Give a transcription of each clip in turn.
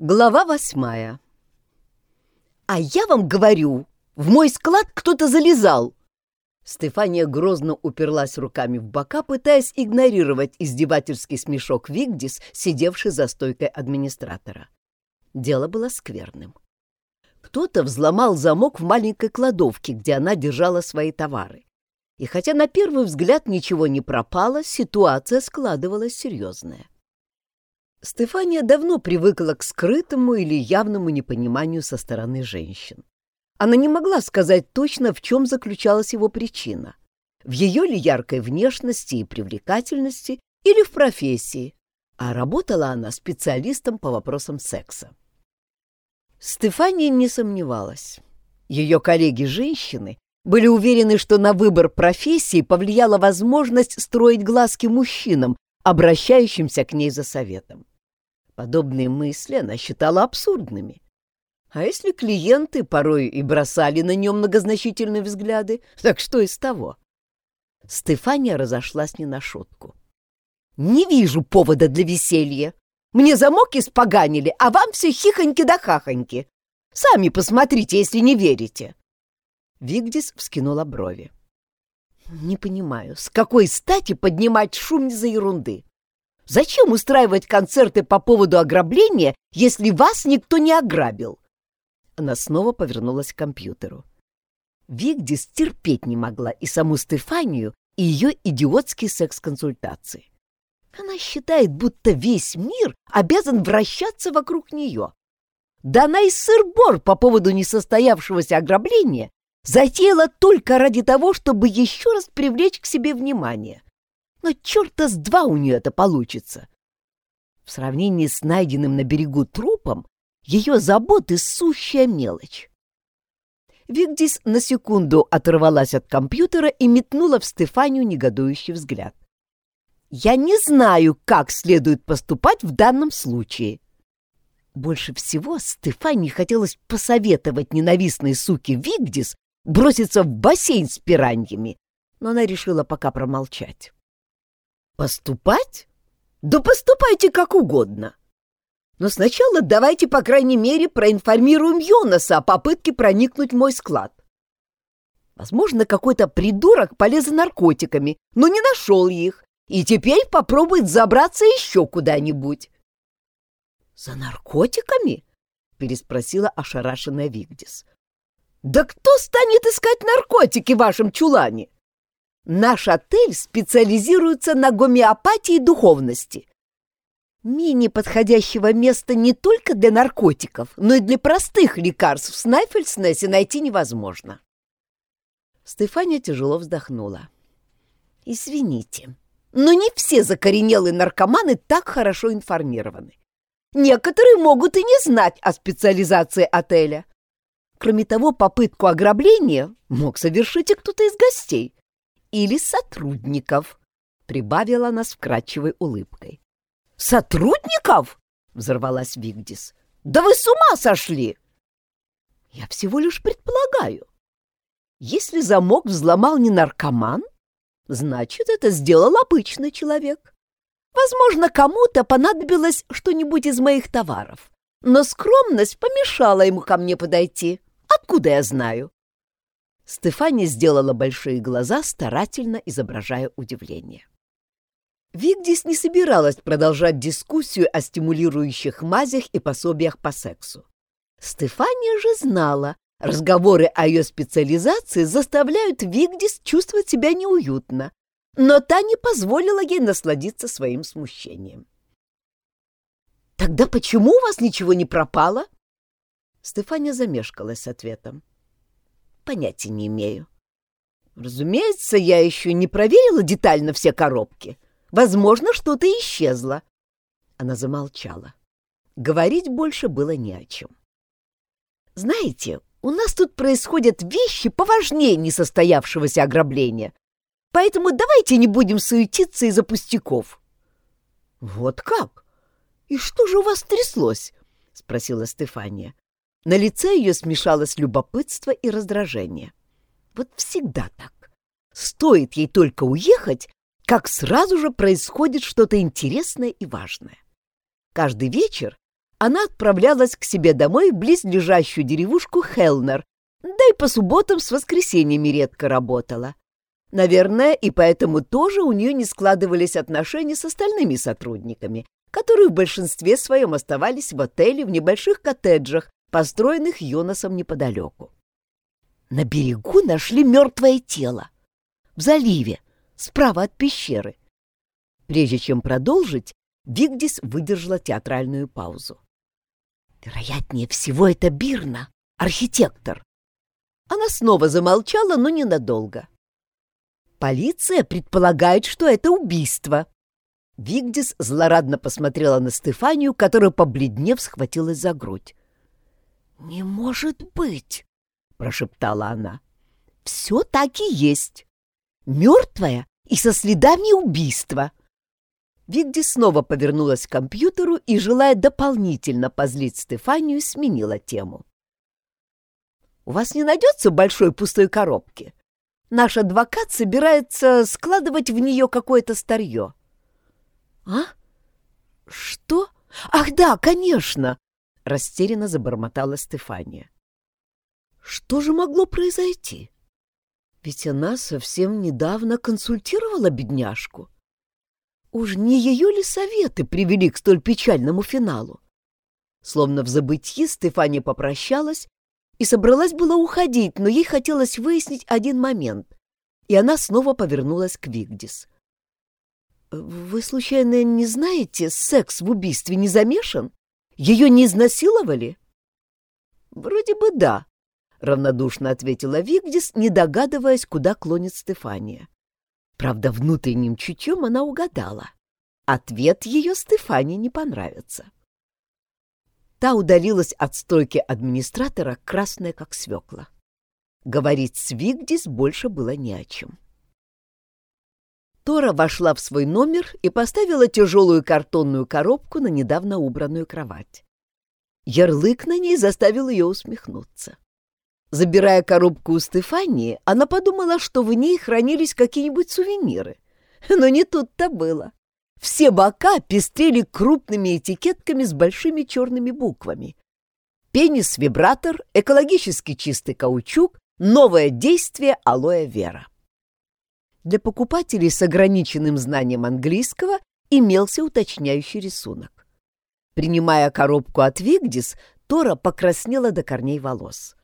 Глава восьмая. «А я вам говорю, в мой склад кто-то залезал!» Стефания грозно уперлась руками в бока, пытаясь игнорировать издевательский смешок Вигдис, сидевший за стойкой администратора. Дело было скверным. Кто-то взломал замок в маленькой кладовке, где она держала свои товары. И хотя на первый взгляд ничего не пропало, ситуация складывалась серьезная. Стефания давно привыкла к скрытому или явному непониманию со стороны женщин. Она не могла сказать точно, в чем заключалась его причина. В ее ли яркой внешности и привлекательности или в профессии, а работала она специалистом по вопросам секса. Стефания не сомневалась. Ее коллеги-женщины были уверены, что на выбор профессии повлияла возможность строить глазки мужчинам, обращающимся к ней за советом. Подобные мысли она считала абсурдными. А если клиенты порой и бросали на нее многозначительные взгляды, так что из того? Стефания разошлась не на шутку. «Не вижу повода для веселья. Мне замок испоганили, а вам все хихоньки да хахоньки. Сами посмотрите, если не верите». Вигдис вскинула брови. «Не понимаю, с какой стати поднимать шум из-за ерунды? Зачем устраивать концерты по поводу ограбления, если вас никто не ограбил?» Она снова повернулась к компьютеру. Вигдис терпеть не могла и саму Стефанию, и ее идиотские секс-консультации. Она считает, будто весь мир обязан вращаться вокруг нее. Да она и сыр-бор по поводу несостоявшегося ограбления затеяла только ради того, чтобы еще раз привлечь к себе внимание. Но черта с два у нее это получится. В сравнении с найденным на берегу трупом, ее заботы — сущая мелочь. Вигдис на секунду оторвалась от компьютера и метнула в Стефанию негодующий взгляд. «Я не знаю, как следует поступать в данном случае». Больше всего Стефании хотелось посоветовать ненавистной суке Вигдис броситься в бассейн с пираньями, но она решила пока промолчать. Поступать? Да поступайте как угодно. Но сначала давайте, по крайней мере, проинформируем Йонаса о попытке проникнуть в мой склад. Возможно, какой-то придурок полез за наркотиками, но не нашел их, и теперь попробует забраться еще куда-нибудь. — За наркотиками? — переспросила ошарашенная Вигдис. — Да кто станет искать наркотики в вашем чулане? Наш отель специализируется на гомеопатии и духовности. Менее подходящего места не только для наркотиков, но и для простых лекарств в Снайфельснессе найти невозможно. Стефания тяжело вздохнула. «Извините, но не все закоренелые наркоманы так хорошо информированы. Некоторые могут и не знать о специализации отеля. Кроме того, попытку ограбления мог совершить и кто-то из гостей или сотрудников», — прибавила она с вкрадчивой улыбкой. «Сотрудников?» — взорвалась Вигдис. «Да вы с ума сошли!» «Я всего лишь предполагаю. Если замок взломал не наркоман, значит, это сделал обычный человек. Возможно, кому-то понадобилось что-нибудь из моих товаров, но скромность помешала ему ко мне подойти. Откуда я знаю?» Стефания сделала большие глаза, старательно изображая удивление. Вигдис не собиралась продолжать дискуссию о стимулирующих мазях и пособиях по сексу. Стефания же знала, разговоры о ее специализации заставляют Вигдис чувствовать себя неуютно, но та не позволила ей насладиться своим смущением. «Тогда почему у вас ничего не пропало?» Стефания замешкалась с ответом. Понятия не имею. Разумеется, я еще не проверила детально все коробки. Возможно, что-то исчезло. Она замолчала. Говорить больше было не о чем. Знаете, у нас тут происходят вещи поважнее несостоявшегося ограбления. Поэтому давайте не будем суетиться из-за пустяков. Вот как? И что же у вас тряслось? спросила Стефания. На лице ее смешалось любопытство и раздражение. Вот всегда так. Стоит ей только уехать, как сразу же происходит что-то интересное и важное. Каждый вечер она отправлялась к себе домой в близлежащую деревушку Хелнер, да и по субботам с воскресеньями редко работала. Наверное, и поэтому тоже у нее не складывались отношения с остальными сотрудниками, которые в большинстве своем оставались в отеле в небольших коттеджах, построенных Йонасом неподалеку. На берегу нашли мертвое тело. В заливе, справа от пещеры. Прежде чем продолжить, Вигдис выдержала театральную паузу. Вероятнее всего, это Бирна, архитектор. Она снова замолчала, но ненадолго. Полиция предполагает, что это убийство. Вигдис злорадно посмотрела на Стефанию, которая, побледнев, схватилась за грудь. «Не может быть!» — прошептала она. «Все так и есть. Мертвая и со следами убийства». Вигди снова повернулась к компьютеру и, желая дополнительно позлить Стефанию, сменила тему. «У вас не найдется большой пустой коробки? Наш адвокат собирается складывать в нее какое-то старье». «А? Что? Ах да, конечно!» — растерянно забормотала Стефания. «Что же могло произойти? Ведь она совсем недавно консультировала бедняжку». Уж не ее ли советы привели к столь печальному финалу? Словно в забытье Стефания попрощалась и собралась было уходить, но ей хотелось выяснить один момент, и она снова повернулась к Вигдис. «Вы, случайно, не знаете, секс в убийстве не замешан? Ее не изнасиловали?» «Вроде бы да», — равнодушно ответила Вигдис, не догадываясь, куда клонит Стефания. Правда, внутренним чутьем она угадала. Ответ ее Стефане не понравится. Та удалилась от стойки администратора, красная как свекла. Говорить с Вигдис больше было не о чем. Тора вошла в свой номер и поставила тяжелую картонную коробку на недавно убранную кровать. Ярлык на ней заставил ее усмехнуться. Забирая коробку у Стефании, она подумала, что в ней хранились какие-нибудь сувениры. Но не тут-то было. Все бока пестрели крупными этикетками с большими черными буквами. Пенис-вибратор, экологически чистый каучук, новое действие алоэ вера. Для покупателей с ограниченным знанием английского имелся уточняющий рисунок. Принимая коробку от Вигдис, Тора покраснела до корней волос.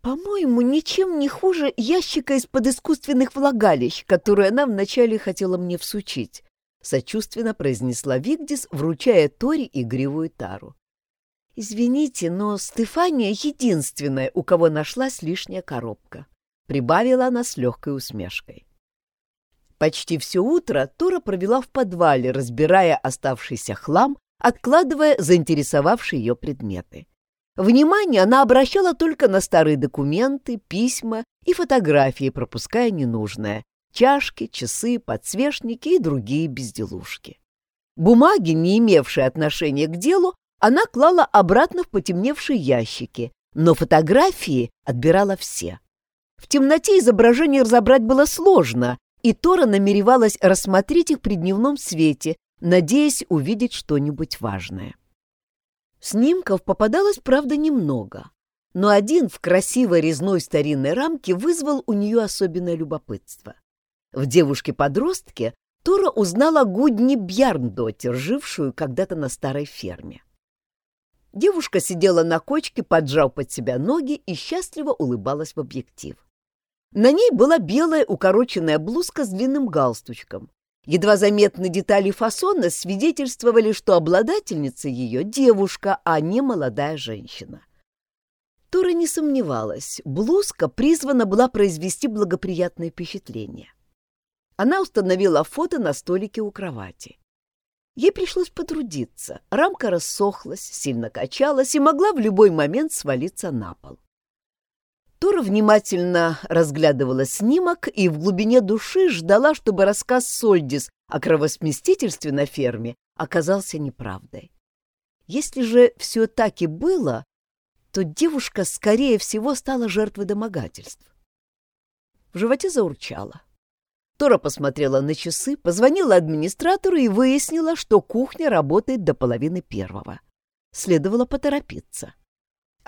«По-моему, ничем не хуже ящика из-под искусственных влагалищ, который она вначале хотела мне всучить», — сочувственно произнесла Вигдис, вручая Тори игривую тару. «Извините, но Стефания единственная, у кого нашлась лишняя коробка», — прибавила она с легкой усмешкой. Почти все утро Тора провела в подвале, разбирая оставшийся хлам, откладывая заинтересовавшие ее предметы. Внимание она обращала только на старые документы, письма и фотографии, пропуская ненужное — чашки, часы, подсвечники и другие безделушки. Бумаги, не имевшие отношения к делу, она клала обратно в потемневшие ящики, но фотографии отбирала все. В темноте изображение разобрать было сложно, и Тора намеревалась рассмотреть их при дневном свете, надеясь увидеть что-нибудь важное. Снимков попадалось, правда, немного, но один в красивой резной старинной рамке вызвал у нее особенное любопытство. В девушке-подростке Тора узнала Гудни Бьярндотер, жившую когда-то на старой ферме. Девушка сидела на кочке, поджав под себя ноги и счастливо улыбалась в объектив. На ней была белая укороченная блузка с длинным галстучком, Едва заметные детали фасона свидетельствовали, что обладательница ее девушка, а не молодая женщина. Тора не сомневалась, блузка призвана была произвести благоприятное впечатление. Она установила фото на столике у кровати. Ей пришлось потрудиться, рамка рассохлась, сильно качалась и могла в любой момент свалиться на пол. Тора внимательно разглядывала снимок и в глубине души ждала, чтобы рассказ Сольдис о кровосместительстве на ферме оказался неправдой. Если же все так и было, то девушка, скорее всего, стала жертвой домогательств. В животе заурчало. Тора посмотрела на часы, позвонила администратору и выяснила, что кухня работает до половины первого. следовало поторопиться.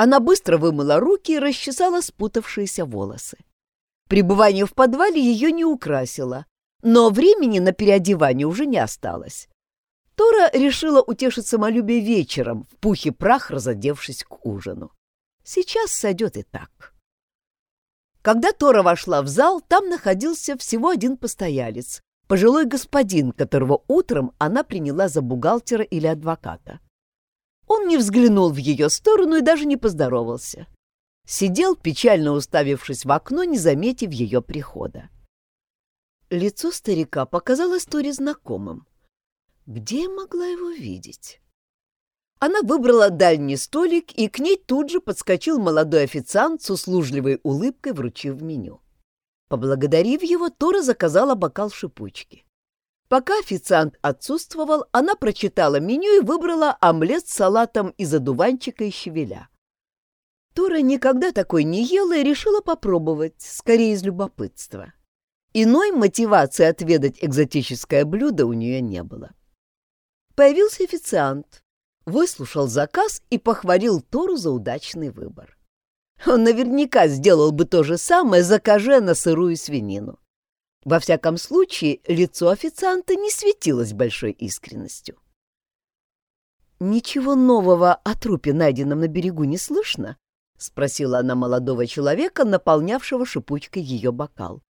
Она быстро вымыла руки и расчесала спутавшиеся волосы. Пребывание в подвале ее не украсило, но времени на переодевание уже не осталось. Тора решила утешить самолюбие вечером, в пухе прах разодевшись к ужину. Сейчас сойдет и так. Когда Тора вошла в зал, там находился всего один постоялец, пожилой господин, которого утром она приняла за бухгалтера или адвоката. Он не взглянул в ее сторону и даже не поздоровался. Сидел, печально уставившись в окно, не заметив ее прихода. Лицо старика показалось Торе знакомым. Где я могла его видеть? Она выбрала дальний столик, и к ней тут же подскочил молодой официант с услужливой улыбкой, вручив меню. Поблагодарив его, Тора заказала бокал шипучки. Пока официант отсутствовал, она прочитала меню и выбрала омлет с салатом из одуванчика и щавеля. Тора никогда такой не ела и решила попробовать, скорее из любопытства. Иной мотивации отведать экзотическое блюдо у нее не было. Появился официант, выслушал заказ и похвалил Тору за удачный выбор. Он наверняка сделал бы то же самое, закажи на сырую свинину. Во всяком случае, лицо официанта не светилось большой искренностью. «Ничего нового о трупе, найденном на берегу, не слышно?» — спросила она молодого человека, наполнявшего шипучкой ее бокал.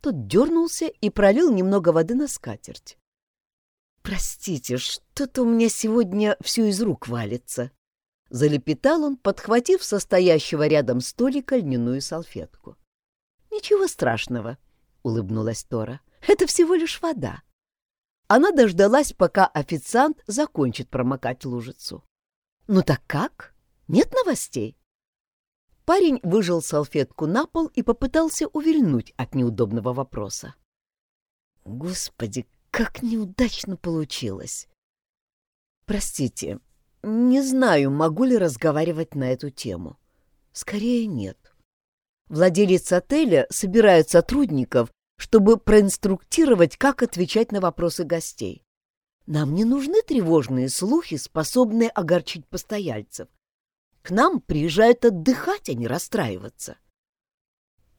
Тот дернулся и пролил немного воды на скатерть. «Простите, что-то у меня сегодня все из рук валится», — залепетал он, подхватив состоящего рядом столика льняную салфетку. «Ничего страшного», — улыбнулась Тора. «Это всего лишь вода». Она дождалась, пока официант закончит промокать лужицу. «Ну так как? Нет новостей?» Парень выжил салфетку на пол и попытался увильнуть от неудобного вопроса. «Господи, как неудачно получилось. Простите, не знаю, могу ли разговаривать на эту тему. Скорее нет. Владелец отеля собирает сотрудников, чтобы проинструктировать, как отвечать на вопросы гостей. Нам не нужны тревожные слухи, способные огорчить постояльцев. К нам приезжают отдыхать, а не расстраиваться.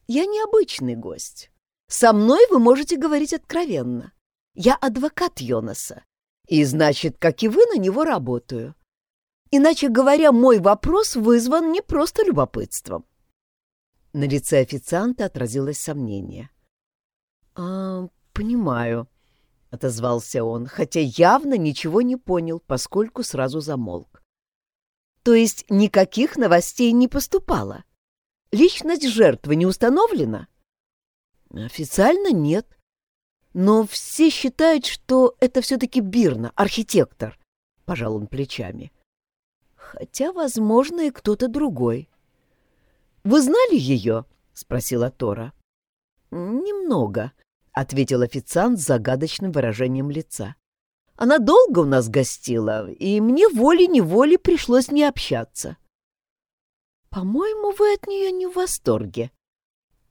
Я необычный гость. Со мной вы можете говорить откровенно. Я адвокат Йонаса, и, значит, как и вы, на него работаю. Иначе говоря, мой вопрос вызван не просто любопытством. На лице официанта отразилось сомнение. «А, понимаю», — отозвался он, хотя явно ничего не понял, поскольку сразу замолк. «То есть никаких новостей не поступало? Личность жертвы не установлена?» «Официально нет», но все считают, что это все-таки Бирна, архитектор, — пожал он плечами. Хотя, возможно, и кто-то другой. — Вы знали ее? — спросила Тора. — Немного, — ответил официант с загадочным выражением лица. Она долго у нас гостила, и мне волей-неволей пришлось не общаться. — По-моему, вы от нее не в восторге,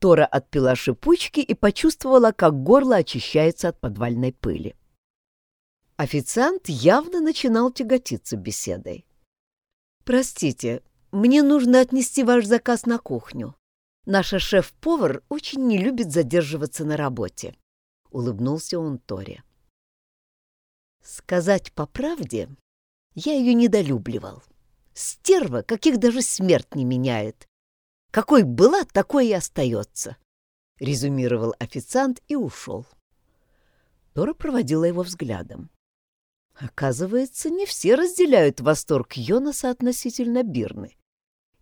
Тора отпила шипучки и почувствовала, как горло очищается от подвальной пыли. Официант явно начинал тяготиться беседой. «Простите, мне нужно отнести ваш заказ на кухню. Наша шеф-повар очень не любит задерживаться на работе», — улыбнулся он Торе. Сказать по правде, я ее недолюбливал. Стерва, каких даже смерть не меняет, какой была, такой и остается, — резюмировал официант и ушел. Тора проводила его взглядом. Оказывается, не все разделяют восторг Йонаса относительно Бирны.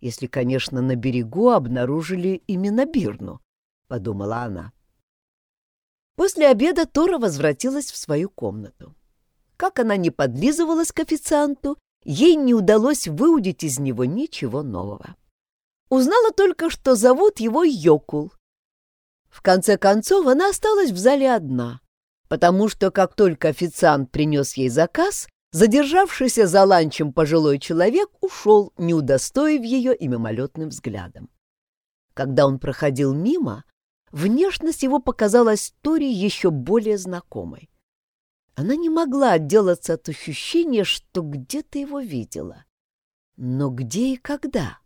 Если, конечно, на берегу обнаружили именно Бирну, — подумала она. После обеда Тора возвратилась в свою комнату. Как она не подлизывалась к официанту, ей не удалось выудить из него ничего нового. Узнала только, что зовут его Йокул. В конце концов, она осталась в зале одна, потому что как только официант принес ей заказ, задержавшийся за ланчем пожилой человек ушел, не удостоив ее и мимолетным взглядом. Когда он проходил мимо, внешность его показалась Тори еще более знакомой. Она не могла отделаться от ощущения, что где-то его видела. Но где и когда?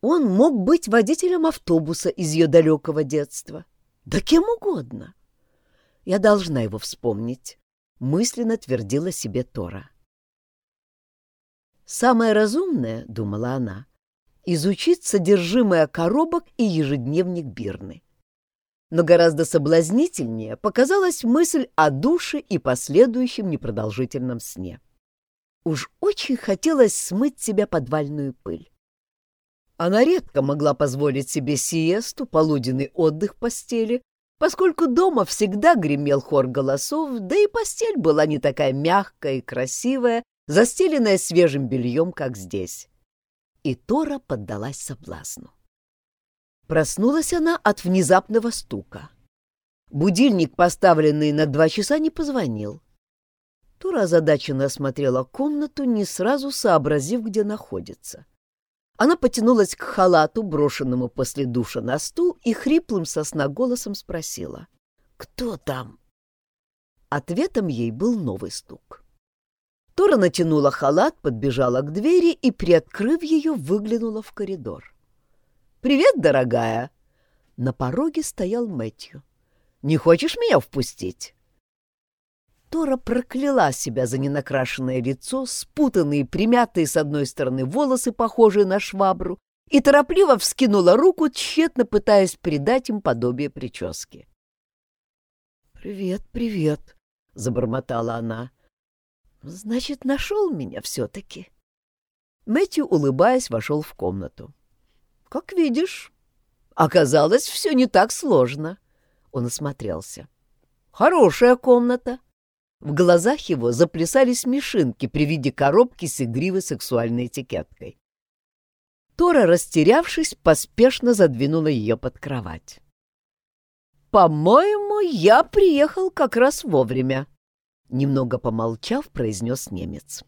Он мог быть водителем автобуса из ее далекого детства. Да кем угодно. Я должна его вспомнить, мысленно твердила себе Тора. Самое разумное, думала она, изучить содержимое коробок и ежедневник Бирны. Но гораздо соблазнительнее показалась мысль о душе и последующем непродолжительном сне. Уж очень хотелось смыть себя подвальную пыль. Она редко могла позволить себе сиесту, полуденный отдых в постели, поскольку дома всегда гремел хор голосов, да и постель была не такая мягкая и красивая, застеленная свежим бельем, как здесь. И Тора поддалась соблазну. Проснулась она от внезапного стука. Будильник, поставленный на два часа, не позвонил. Тура озадаченно осмотрела комнату, не сразу сообразив, где находится. Она потянулась к халату, брошенному после душа на стул, и хриплым сосна голосом спросила. «Кто там?» Ответом ей был новый стук. Тора натянула халат, подбежала к двери и, приоткрыв ее, выглянула в коридор. «Привет, дорогая!» На пороге стоял Мэтью. «Не хочешь меня впустить?» Тора прокляла себя за ненакрашенное лицо, спутанные, примятые с одной стороны волосы, похожие на швабру, и торопливо вскинула руку, тщетно пытаясь придать им подобие прически. «Привет, привет», — забормотала она. «Значит, нашел меня все-таки». Мэтью, улыбаясь, вошел в комнату. «Как видишь, оказалось, все не так сложно». Он осмотрелся. «Хорошая комната». В глазах его заплясали смешинки при виде коробки с игривой сексуальной этикеткой. Тора, растерявшись, поспешно задвинула ее под кровать. «По-моему, я приехал как раз вовремя», — немного помолчав, произнес немец.